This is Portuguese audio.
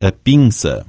A pinça.